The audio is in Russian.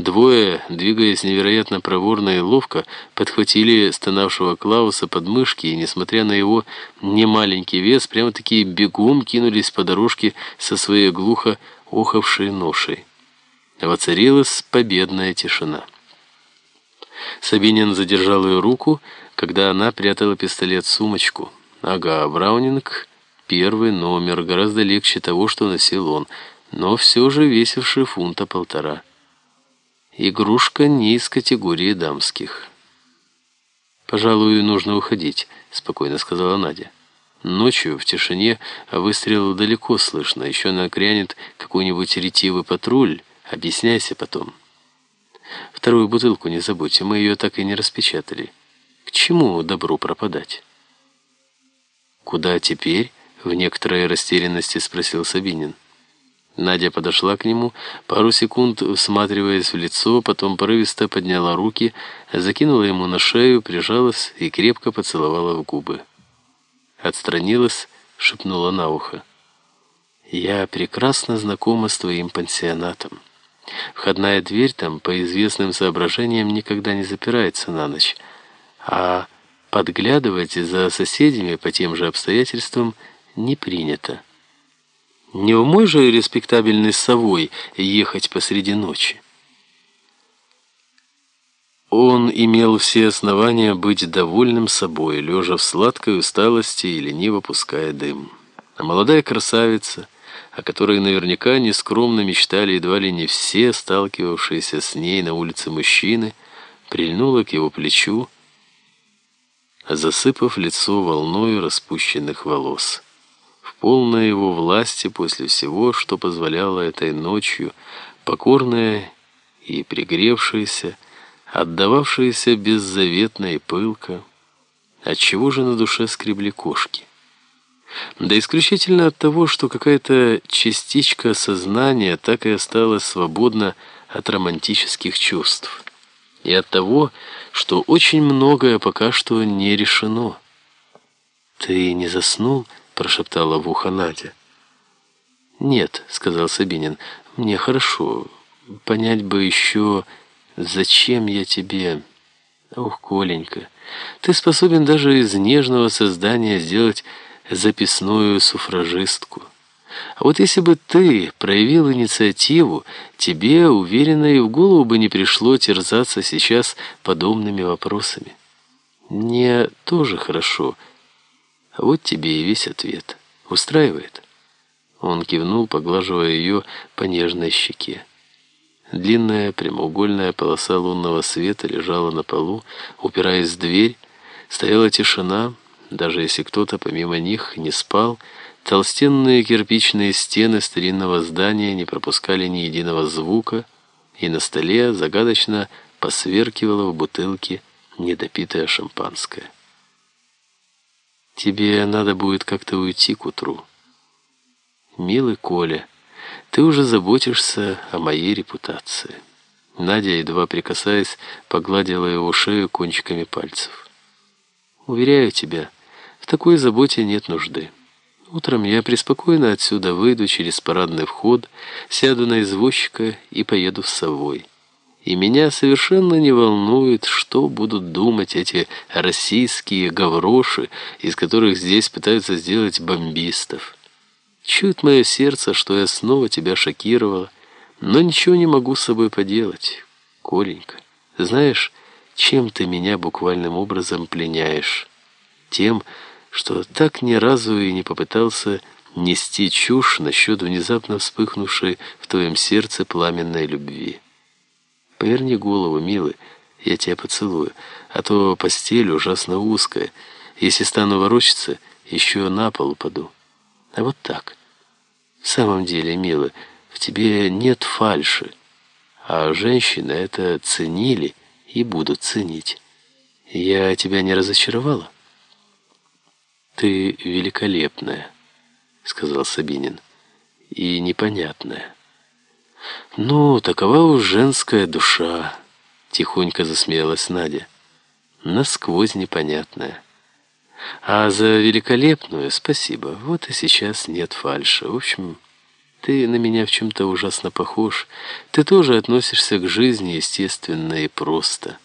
Двое, двигаясь невероятно проворно и ловко, подхватили стонавшего Клауса под мышки и, несмотря на его немаленький вес, прямо-таки бегом кинулись по дорожке со своей глухо охавшей ношей. Воцарилась победная тишина. Сабинин задержал ее руку, когда она прятала пистолет в сумочку. Ага, Браунинг — первый номер, гораздо легче того, что носил он, но все же весивший фунта полтора. Игрушка не из категории дамских. «Пожалуй, нужно уходить», — спокойно сказала Надя. Ночью в тишине выстрел далеко слышно. Еще нагрянет какой-нибудь ретивый патруль. Объясняйся потом. Вторую бутылку не забудьте, мы ее так и не распечатали. К чему добру пропадать? Куда теперь? В некоторой растерянности спросил Сабинин. Надя подошла к нему, пару секунд всматриваясь в лицо, потом порывисто подняла руки, закинула ему на шею, прижалась и крепко поцеловала в губы. Отстранилась, шепнула на ухо. «Я прекрасно знакома с твоим пансионатом. Входная дверь там, по известным соображениям, никогда не запирается на ночь, а подглядывать за соседями по тем же обстоятельствам не принято». Не в мой же респектабельный совой ехать посреди ночи. Он имел все основания быть довольным собой, лежа в сладкой усталости и лениво пуская дым. А молодая красавица, о которой наверняка нескромно мечтали едва ли не все сталкивавшиеся с ней на улице мужчины, прильнула к его плечу, засыпав лицо волною распущенных волос полной его власти после всего, что позволяло этой ночью, покорная и пригревшаяся, отдававшаяся беззаветно и пылко, отчего же на душе скребли кошки. Да исключительно от того, что какая-то частичка сознания так и осталась свободна от романтических чувств. И от того, что очень многое пока что не решено. «Ты не заснул?» Прошептала в ухо Надя. «Нет», — сказал Сабинин, — «мне хорошо. Понять бы еще, зачем я тебе...» «Ух, Коленька, ты способен даже из нежного создания сделать записную суфражистку. А вот если бы ты проявил инициативу, тебе, уверенно, и в голову бы не пришло терзаться сейчас подобными вопросами. Мне тоже хорошо». Вот тебе и весь ответ. Устраивает?» Он кивнул, поглаживая ее по нежной щеке. Длинная прямоугольная полоса лунного света лежала на полу, упираясь в дверь. Стояла тишина, даже если кто-то помимо них не спал, толстенные кирпичные стены старинного здания не пропускали ни единого звука, и на столе загадочно посверкивало в бутылке недопитое шампанское. Тебе надо будет как-то уйти к утру. Милый Коля, ты уже заботишься о моей репутации. Надя, едва прикасаясь, погладила его шею кончиками пальцев. Уверяю тебя, в такой заботе нет нужды. Утром я преспокойно отсюда выйду через парадный вход, сяду на извозчика и поеду в Совой. И меня совершенно не волнует, что будут думать эти российские гавроши, из которых здесь пытаются сделать бомбистов. Чует мое сердце, что я снова тебя шокировала, но ничего не могу с собой поделать. Коленька, знаешь, чем ты меня буквальным образом пленяешь? Тем, что так ни разу и не попытался нести чушь насчет внезапно вспыхнувшей в твоем сердце пламенной любви. Поверни голову, милый, я тебя поцелую, а то постель ужасно узкая. Если стану ворочаться, еще на пол упаду. А вот так. В самом деле, милый, в тебе нет фальши, а женщины это ценили и будут ценить. Я тебя не разочаровала? Ты великолепная, сказал Сабинин, и непонятная. «Ну, такова уж женская душа», — тихонько засмеялась Надя. «Насквозь непонятная. А за великолепную спасибо. Вот и сейчас нет фальши. В общем, Ты на меня в чем-то ужасно похож. Ты тоже относишься к жизни естественно и просто».